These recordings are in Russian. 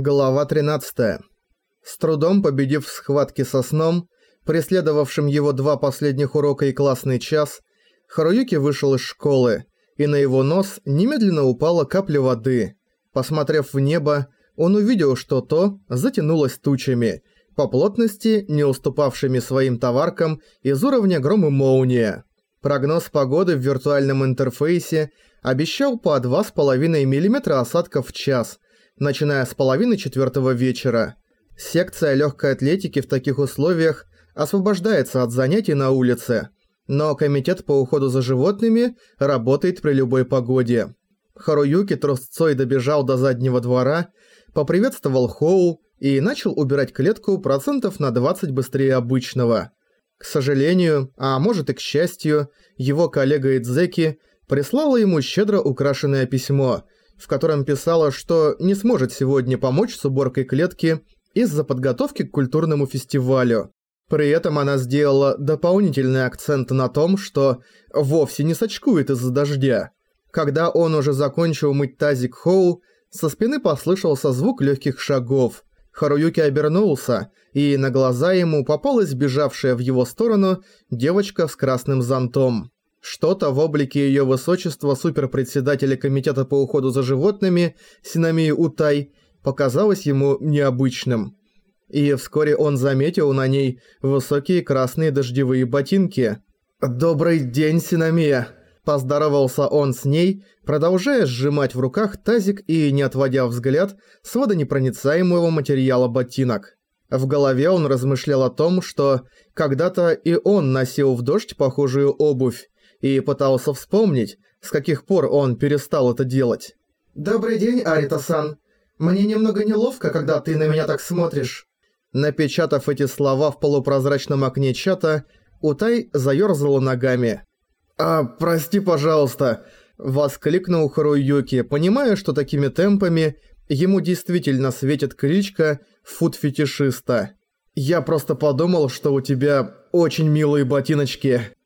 Глава 13. С трудом победив в схватке со сном, преследовавшим его два последних урока и классный час, Харуюки вышел из школы, и на его нос немедленно упала капля воды. Посмотрев в небо, он увидел, что то затянулось тучами, по плотности не уступавшими своим товаркам из уровня гром и молния. Прогноз погоды в виртуальном интерфейсе обещал по 2,5 мм осадков в час – начиная с половины четвертого вечера. Секция легкой атлетики в таких условиях освобождается от занятий на улице, но комитет по уходу за животными работает при любой погоде. Харуюки трусцой добежал до заднего двора, поприветствовал Хоу и начал убирать клетку процентов на 20 быстрее обычного. К сожалению, а может и к счастью, его коллега Идзеки прислала ему щедро украшенное письмо – в котором писала, что не сможет сегодня помочь с уборкой клетки из-за подготовки к культурному фестивалю. При этом она сделала дополнительный акцент на том, что вовсе не сочкует из-за дождя. Когда он уже закончил мыть тазик Хоу, со спины послышался звук легких шагов. Харуюки обернулся, и на глаза ему попалась бежавшая в его сторону девочка с красным зонтом. Что-то в облике ее высочества суперпредседателя комитета по уходу за животными Синамии Утай показалось ему необычным. И вскоре он заметил на ней высокие красные дождевые ботинки. «Добрый день, Синамия!» Поздоровался он с ней, продолжая сжимать в руках тазик и не отводя взгляд с водонепроницаемого материала ботинок. В голове он размышлял о том, что когда-то и он носил в дождь похожую обувь, и пытался вспомнить, с каких пор он перестал это делать. «Добрый день, Арита-сан. Мне немного неловко, когда ты на меня так смотришь». Напечатав эти слова в полупрозрачном окне чата, Утай заёрзала ногами. «А, прости, пожалуйста», – воскликнул Харуюки, понимая, что такими темпами ему действительно светит кличка «фуд-фетишиста». «Я просто подумал, что у тебя очень милые ботиночки».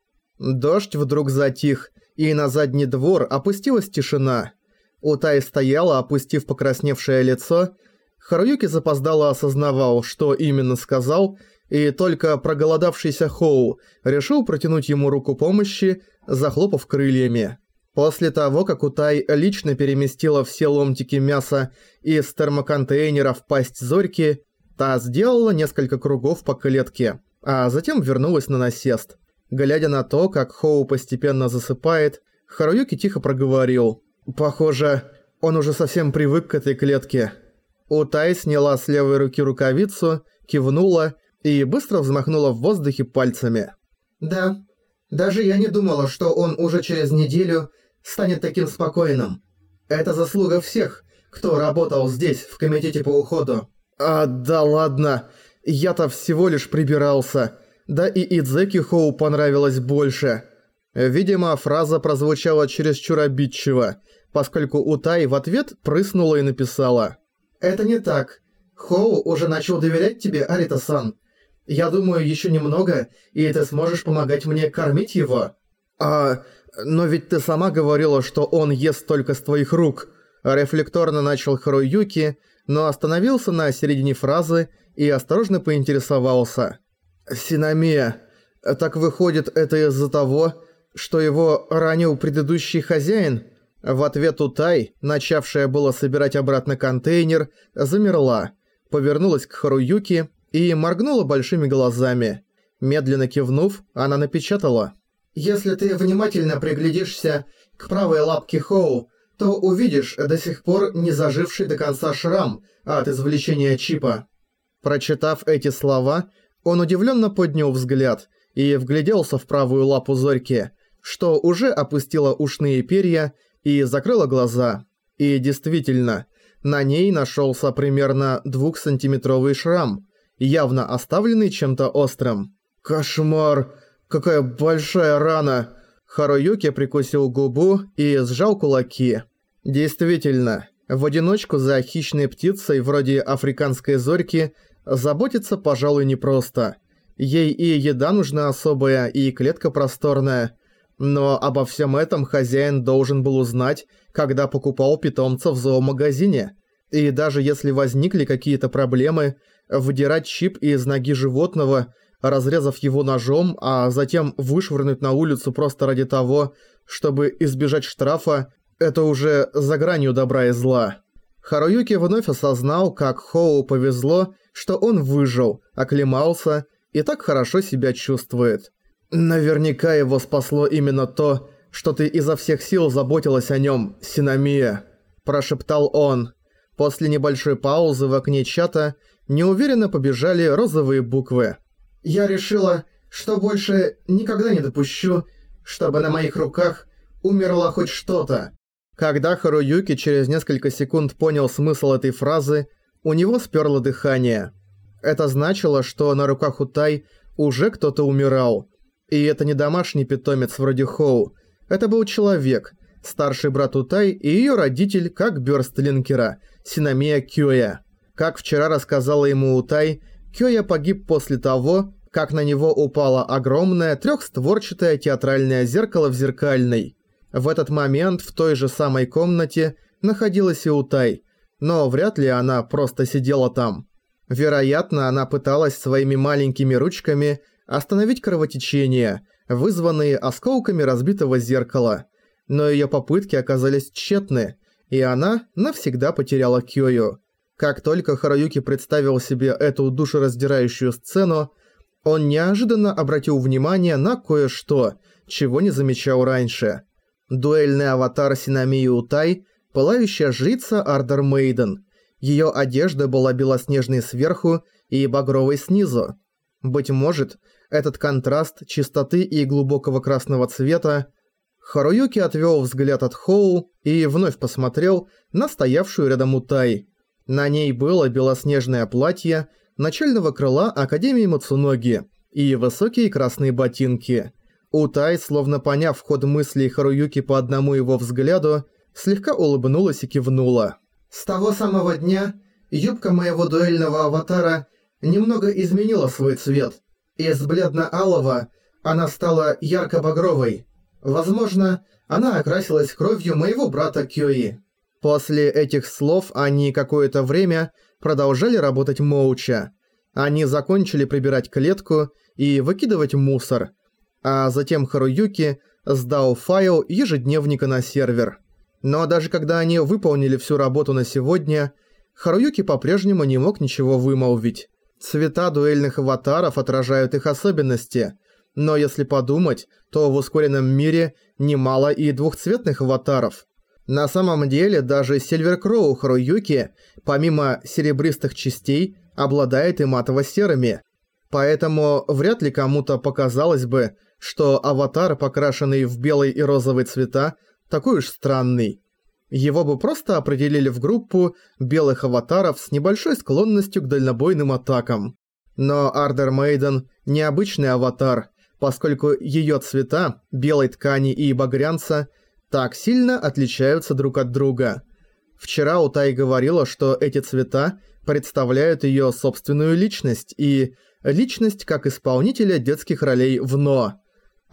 Дождь вдруг затих, и на задний двор опустилась тишина. Утай стояла, опустив покрасневшее лицо. Харуюки запоздало осознавал, что именно сказал, и только проголодавшийся Хоу решил протянуть ему руку помощи, захлопав крыльями. После того, как Утай лично переместила все ломтики мяса из термоконтейнера в пасть Зорьки, та сделала несколько кругов по клетке, а затем вернулась на насест. Глядя на то, как Хоу постепенно засыпает, Харуюки тихо проговорил. «Похоже, он уже совсем привык к этой клетке». Утай сняла с левой руки рукавицу, кивнула и быстро взмахнула в воздухе пальцами. «Да, даже я не думала, что он уже через неделю станет таким спокойным. Это заслуга всех, кто работал здесь, в комитете по уходу». «А, да ладно, я-то всего лишь прибирался». Да и Идзеки Хоу понравилось больше. Видимо, фраза прозвучала чересчур обидчиво, поскольку Утай в ответ прыснула и написала. «Это не так. Хоу уже начал доверять тебе, Арита-сан. Я думаю, еще немного, и ты сможешь помогать мне кормить его». «А, но ведь ты сама говорила, что он ест только с твоих рук». Рефлекторно начал Харуюки, но остановился на середине фразы и осторожно поинтересовался. «Синамия, так выходит, это из-за того, что его ранил предыдущий хозяин?» В ответ Утай, начавшая было собирать обратно контейнер, замерла, повернулась к Харуюки и моргнула большими глазами. Медленно кивнув, она напечатала. «Если ты внимательно приглядишься к правой лапке Хоу, то увидишь до сих пор не заживший до конца шрам от извлечения чипа». Прочитав эти слова, он удивленно поднял взгляд и вгляделся в правую лапу Зорьки, что уже опустила ушные перья и закрыла глаза. И действительно, на ней нашелся примерно двухсантиметровый шрам, явно оставленный чем-то острым. «Кошмар! Какая большая рана!» Харуюки прикусил губу и сжал кулаки. Действительно, в одиночку за хищной птицей вроде африканской зорьки Заботиться, пожалуй, непросто. Ей и еда нужна особая, и клетка просторная. Но обо всем этом хозяин должен был узнать, когда покупал питомца в зоомагазине. И даже если возникли какие-то проблемы, выдирать чип из ноги животного, разрезав его ножом, а затем вышвырнуть на улицу просто ради того, чтобы избежать штрафа, это уже за гранью добра и зла. Харуюки вновь осознал, как Хоу повезло, что он выжил, оклемался и так хорошо себя чувствует. Наверняка его спасло именно то, что ты изо всех сил заботилась о нем, Синамия», – прошептал он. После небольшой паузы в окне чата неуверенно побежали розовые буквы. «Я решила, что больше никогда не допущу, чтобы на моих руках умерло хоть что-то». Когда Харуюки через несколько секунд понял смысл этой фразы, у него сперло дыхание. Это значило, что на руках у Тай уже кто-то умирал. И это не домашний питомец вроде Хоу. Это был человек, старший брат Утай и ее родитель как Бёрстлинкера, Синамия Кёя. Как вчера рассказала ему Утай, Кёя погиб после того, как на него упало огромное трехстворчатое театральное зеркало в зеркальной. В этот момент в той же самой комнате находилась и Утай, но вряд ли она просто сидела там. Вероятно, она пыталась своими маленькими ручками остановить кровотечение, вызванные осколками разбитого зеркала. Но её попытки оказались тщетны, и она навсегда потеряла Кёю. Как только Харуюки представил себе эту душераздирающую сцену, он неожиданно обратил внимание на кое-что, чего не замечал раньше. Дуэльный аватар Синамии Утай, пылающая жрица Ардер Мейден. Её одежда была белоснежной сверху и багровой снизу. Быть может, этот контраст чистоты и глубокого красного цвета Харуюки отвёл взгляд от Хоу и вновь посмотрел на стоявшую рядом Утай. На ней было белоснежное платье начального крыла Академии Мацуноги и высокие красные ботинки. Утай, словно поняв ход мыслей Харуюки по одному его взгляду, слегка улыбнулась и кивнула. «С того самого дня юбка моего дуэльного аватара немного изменила свой цвет. Из бледно-алого она стала ярко-багровой. Возможно, она окрасилась кровью моего брата Кёи». После этих слов они какое-то время продолжали работать молча. Они закончили прибирать клетку и выкидывать мусор – а затем Харуюки сдал файл ежедневника на сервер. Но даже когда они выполнили всю работу на сегодня, Харуюки по-прежнему не мог ничего вымолвить. Цвета дуэльных аватаров отражают их особенности, но если подумать, то в ускоренном мире немало и двухцветных аватаров. На самом деле даже Сильвер Кроу Харуюки, помимо серебристых частей, обладает и матово-серыми. Поэтому вряд ли кому-то показалось бы, что аватар, покрашенный в белый и розовый цвета, такой уж странный. Его бы просто определили в группу белых аватаров с небольшой склонностью к дальнобойным атакам. Но Ардер Мейден – необычный аватар, поскольку ее цвета, белой ткани и багрянца, так сильно отличаются друг от друга. Вчера Утай говорила, что эти цвета представляют ее собственную личность и личность как исполнителя детских ролей в «Но».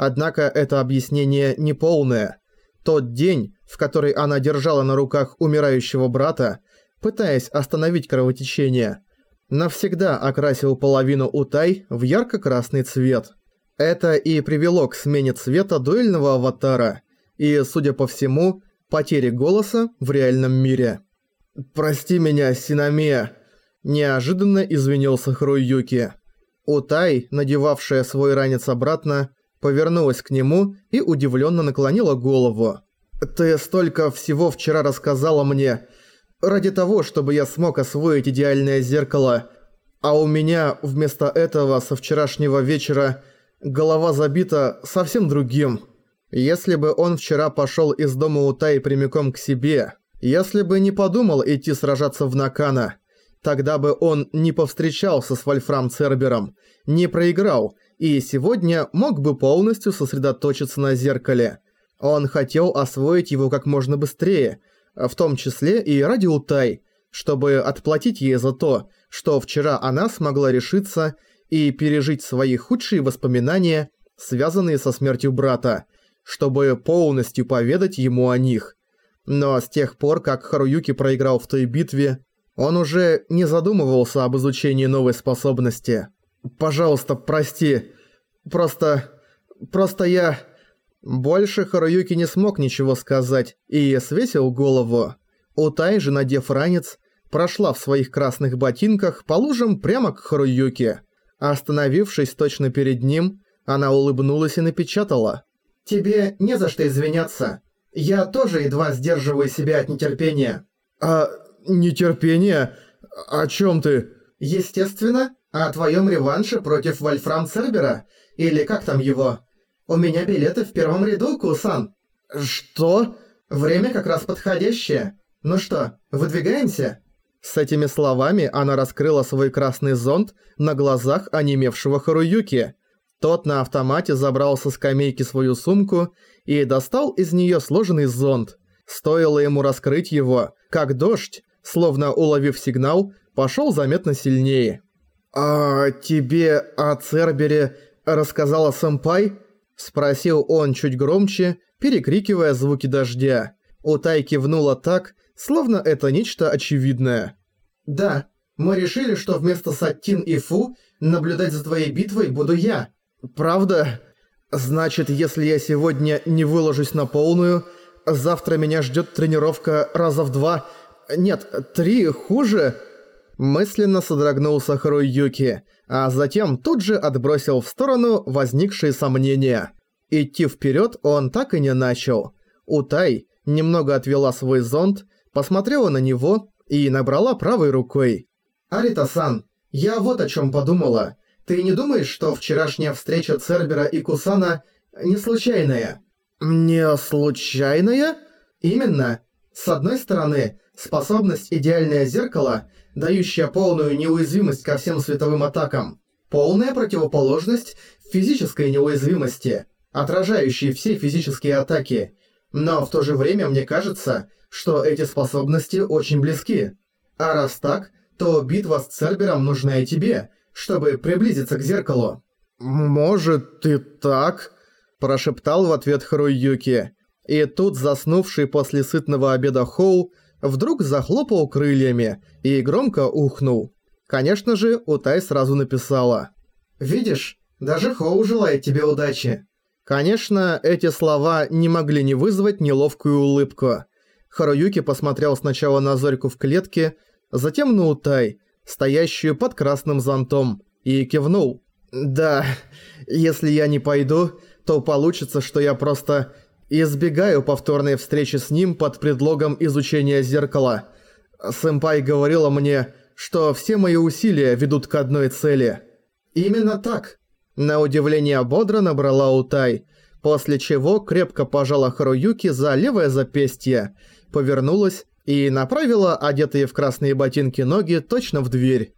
Однако это объяснение неполное. Тот день, в который она держала на руках умирающего брата, пытаясь остановить кровотечение, навсегда окрасил половину Утай в ярко-красный цвет. Это и привело к смене цвета дуэльного аватара и, судя по всему, потере голоса в реальном мире. «Прости меня, Синамия», – неожиданно извинился Хруюки. Утай, надевавшая свой ранец обратно, повернулась к нему и удивленно наклонила голову. «Ты столько всего вчера рассказала мне, ради того, чтобы я смог освоить идеальное зеркало, а у меня вместо этого со вчерашнего вечера голова забита совсем другим. Если бы он вчера пошёл из дома Утай прямиком к себе, если бы не подумал идти сражаться в Накана, тогда бы он не повстречался с Вольфрам Цербером, не проиграл – и сегодня мог бы полностью сосредоточиться на зеркале. Он хотел освоить его как можно быстрее, в том числе и ради Утай, чтобы отплатить ей за то, что вчера она смогла решиться и пережить свои худшие воспоминания, связанные со смертью брата, чтобы полностью поведать ему о них. Но с тех пор, как Харуюки проиграл в той битве, Он уже не задумывался об изучении новой способности. «Пожалуйста, прости. Просто... просто я...» Больше Харуюки не смог ничего сказать и свесил голову. Утай же, надев ранец, прошла в своих красных ботинках по лужам прямо к Харуюке. Остановившись точно перед ним, она улыбнулась и напечатала. «Тебе не за что извиняться. Я тоже едва сдерживаю себя от нетерпения». «А... нетерпение? О чем ты?» «Естественно, о твоем реванше против Вольфрам Цербера, или как там его?» «У меня билеты в первом ряду, Кусан». «Что?» «Время как раз подходящее. Ну что, выдвигаемся?» С этими словами она раскрыла свой красный зонт на глазах онемевшего Харуюки. Тот на автомате забрал со скамейки свою сумку и достал из неё сложенный зонт. Стоило ему раскрыть его, как дождь, словно уловив сигнал, пошёл заметно сильнее. «А тебе о Цербере рассказала сэмпай?» Спросил он чуть громче, перекрикивая звуки дождя. Утай кивнула так, словно это нечто очевидное. «Да, мы решили, что вместо Саттин и Фу наблюдать за твоей битвой буду я». «Правда? Значит, если я сегодня не выложусь на полную, завтра меня ждет тренировка раза в два... Нет, три хуже...» Мысленно содрогнулся Харуюки, а затем тут же отбросил в сторону возникшие сомнения. Идти вперед он так и не начал. Утай немного отвела свой зонт, посмотрела на него и набрала правой рукой. «Арита-сан, я вот о чем подумала. Ты не думаешь, что вчерашняя встреча Цербера и Кусана не случайная?» «Не случайная?» «Именно. С одной стороны, способность «Идеальное зеркало» дающая полную неуязвимость ко всем световым атакам. Полная противоположность физической неуязвимости, отражающей все физические атаки. Но в то же время мне кажется, что эти способности очень близки. А раз так, то битва с Цербером нужна и тебе, чтобы приблизиться к зеркалу. «Может, ты так?» – прошептал в ответ Харуюки. И тут заснувший после сытного обеда Хоу вдруг захлопал крыльями и громко ухнул. Конечно же, Утай сразу написала. «Видишь, даже Хоу желает тебе удачи». Конечно, эти слова не могли не вызвать неловкую улыбку. Харуюки посмотрел сначала на Зорьку в клетке, затем на Утай, стоящую под красным зонтом, и кивнул. «Да, если я не пойду, то получится, что я просто Избегаю повторной встречи с ним под предлогом изучения зеркала. Сэмпай говорила мне, что все мои усилия ведут к одной цели. Именно так. На удивление бодро набрала Утай, после чего крепко пожала Харуюки за левое запястье, повернулась и направила одетые в красные ботинки ноги точно в дверь.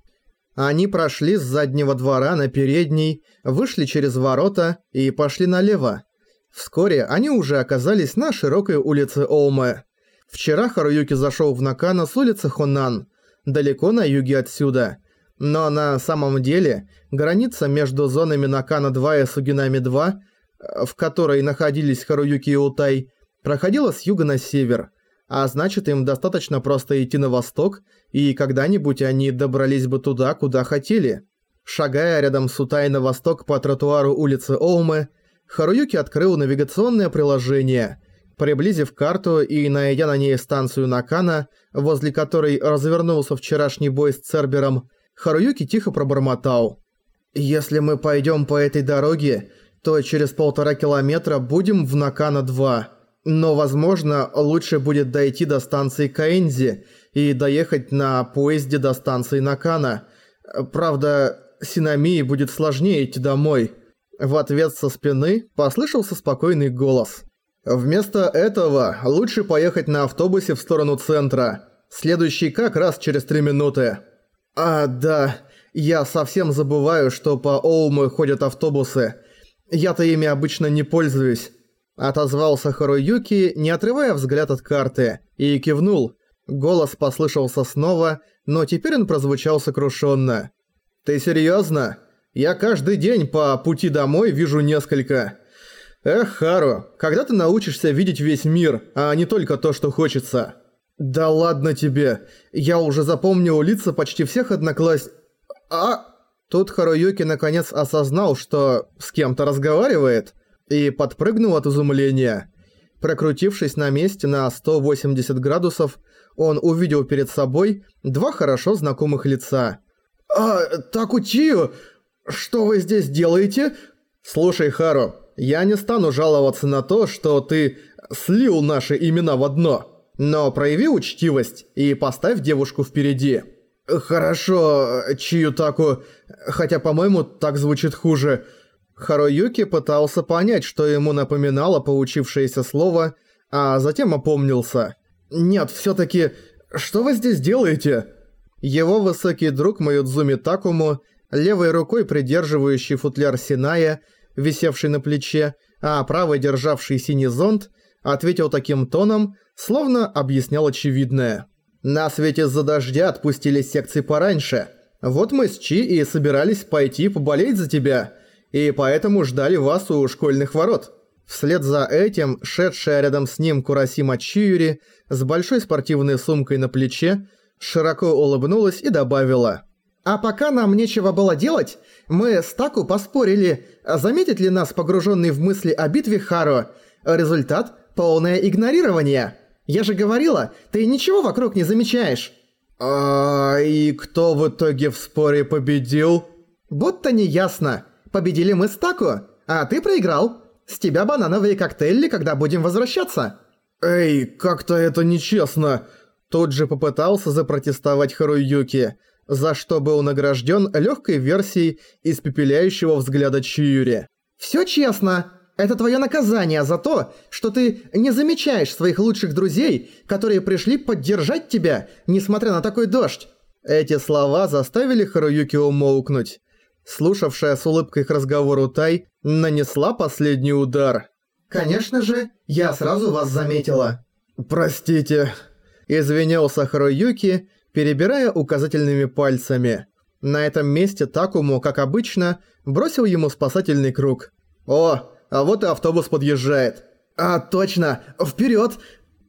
Они прошли с заднего двора на передний, вышли через ворота и пошли налево. Вскоре они уже оказались на широкой улице Оуме. Вчера Харуюки зашел в Накана с улицы Хонан, далеко на юге отсюда. Но на самом деле граница между зонами Накана-2 и Сугинами-2, в которой находились Харуюки и Утай, проходила с юга на север, а значит им достаточно просто идти на восток, и когда-нибудь они добрались бы туда, куда хотели. Шагая рядом с Утай на восток по тротуару улицы Оуме, Харуюки открыл навигационное приложение. Приблизив карту и найдя на ней станцию Накана, возле которой развернулся вчерашний бой с Цербером, Харуюки тихо пробормотал. «Если мы пойдем по этой дороге, то через полтора километра будем в Накана-2. Но, возможно, лучше будет дойти до станции Каэнзи и доехать на поезде до станции Накана. Правда, Синамии будет сложнее идти домой». В ответ со спины послышался спокойный голос. «Вместо этого лучше поехать на автобусе в сторону центра. Следующий как раз через три минуты». «А, да, я совсем забываю, что по Оуму ходят автобусы. Я-то ими обычно не пользуюсь». Отозвался Харуюки, не отрывая взгляд от карты, и кивнул. Голос послышался снова, но теперь он прозвучал сокрушенно. «Ты серьёзно?» Я каждый день по пути домой вижу несколько. Эх, Хару, когда ты научишься видеть весь мир, а не только то, что хочется? «Да ладно тебе, я уже запомнил лица почти всех однокласс... А...» Тут Харуюки наконец осознал, что с кем-то разговаривает, и подпрыгнул от изумления. Прокрутившись на месте на 180 градусов, он увидел перед собой два хорошо знакомых лица. «А, Такучию, что вы здесь делаете?» «Слушай, Хару, я не стану жаловаться на то, что ты слил наши имена в одно, но прояви учтивость и поставь девушку впереди». «Хорошо, Чиютаку, хотя, по-моему, так звучит хуже». Харуюки пытался понять, что ему напоминало получившееся слово, а затем опомнился. «Нет, всё-таки, что вы здесь делаете?» Его высокий друг Майодзуми Такому, левой рукой придерживающий футляр Синая, висевший на плече, а правой державший синий зонт, ответил таким тоном, словно объяснял очевидное. «Нас ведь из-за дождя отпустили секции пораньше. Вот мы с Чи и собирались пойти поболеть за тебя, и поэтому ждали вас у школьных ворот». Вслед за этим, шедшая рядом с ним Курасима Чиюри с большой спортивной сумкой на плече, широко улыбнулась и добавила. «А пока нам нечего было делать, мы с Таку поспорили, заметит ли нас погруженный в мысли о битве Харо. Результат – полное игнорирование. Я же говорила, ты ничего вокруг не замечаешь». «А и кто в итоге в споре победил?» «Будто не ясно. Победили мы с Таку, а ты проиграл». С тебя банановые коктейли, когда будем возвращаться». «Эй, как-то это нечестно!» Тут же попытался запротестовать Харуюки, за что был награжден легкой версией испепеляющего взгляда Чиюри. «Всё честно. Это твое наказание за то, что ты не замечаешь своих лучших друзей, которые пришли поддержать тебя, несмотря на такой дождь». Эти слова заставили Харуюки умолкнуть слушавшая с улыбкой их разговору Тай, нанесла последний удар. «Конечно же, я сразу вас заметила». «Простите», – извинился Харуюки, перебирая указательными пальцами. На этом месте Такому, как обычно, бросил ему спасательный круг. «О, а вот и автобус подъезжает». «А, точно! Вперед!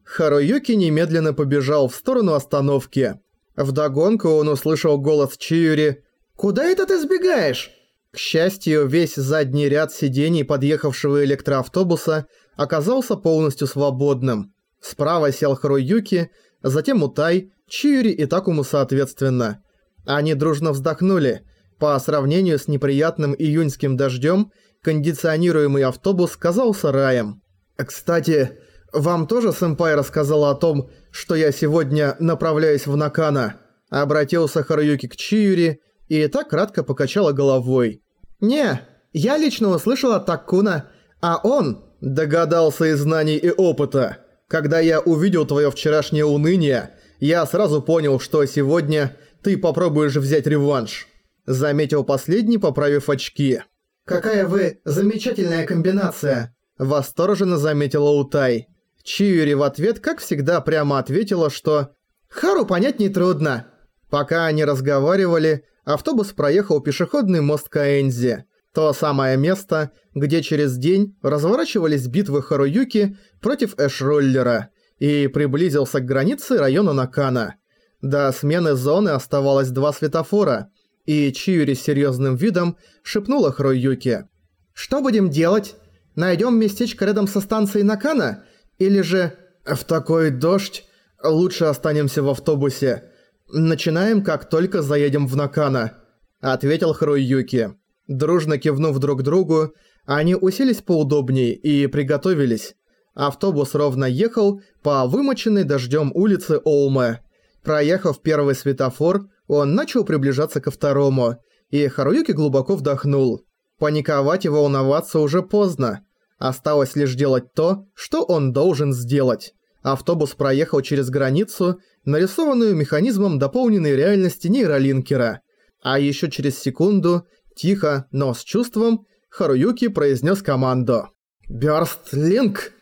Харуюки немедленно побежал в сторону остановки. Вдогонку он услышал голос Чиюри Куда это ты сбегаешь?» К счастью, весь задний ряд сидений подъехавшего электроавтобуса оказался полностью свободным. Справа сел Харуюки, затем Утай, Чиури и Такому соответственно. Они дружно вздохнули. По сравнению с неприятным июньским дождем, кондиционируемый автобус казался раем. «Кстати, вам тоже сэмпай рассказала о том, что я сегодня направляюсь в Накана?» Обратился Харуюки к Чиури, и так кратко покачала головой. «Не, я лично услышала Такуна, а он...» «Догадался из знаний и опыта. Когда я увидел твое вчерашнее уныние, я сразу понял, что сегодня ты попробуешь взять реванш». Заметил последний, поправив очки. «Какая вы замечательная комбинация!» Восторженно заметила Утай. Чиури в ответ, как всегда, прямо ответила, что «Хару понять нетрудно». Пока они разговаривали, автобус проехал пешеходный мост Каэнзи. То самое место, где через день разворачивались битвы Харуюки против Эшроллера и приблизился к границе района Накана. До смены зоны оставалось два светофора, и Чиури с серьёзным видом шепнула Харуюки. «Что будем делать? Найдём местечко рядом со станцией Накана? Или же...» «В такой дождь лучше останемся в автобусе. «Начинаем, как только заедем в Накана», — ответил Харуюки. Дружно кивнув друг другу, они уселись поудобнее и приготовились. Автобус ровно ехал по вымоченной дождем улице Оуме. Проехав первый светофор, он начал приближаться ко второму, и Харуюки глубоко вдохнул. Паниковать и волноваться уже поздно. Осталось лишь делать то, что он должен сделать. Автобус проехал через границу, нарисованную механизмом дополненной реальности нейролинкера. А еще через секунду, тихо, но с чувством, Харуюки произнес команду. «Бёрст Линк!»